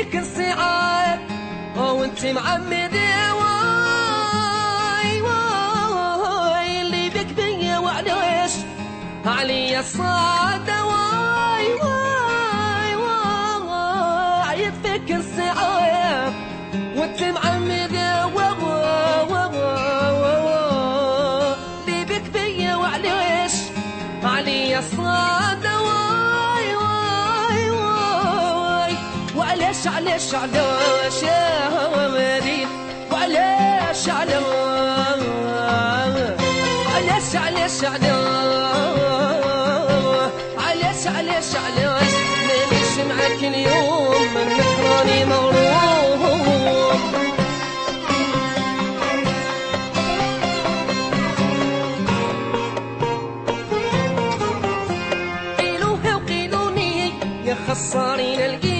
بيك الساعات وانت معمدة واي واي اللي بك بيا وعلاش عليا الصعادة واي واي واي عيط فيك الساعات وأنت معمدة اللي بك بيا وعلاش عليا الصعادة واي. علاش علاش علاش هو هواري وعلاش علاش علاش علاش علاش علاش علاش مانيش معاك اليوم منك راني مغروم قيلوها وقيلوني يا خسارين القيم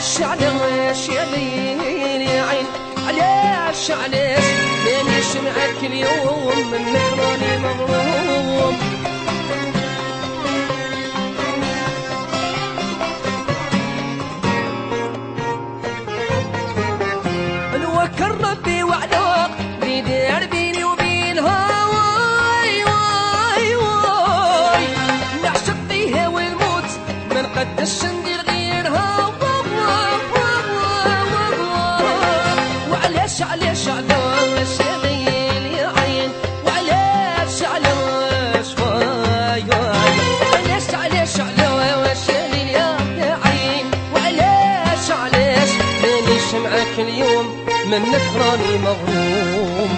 علاش علاش يا لي يا عين علاش علاش مانيش معاك اليوم منك راني مغروم. نوكر ربي بيدير بيني وبينها نعشق فيها ما اليوم من نكراني مغروم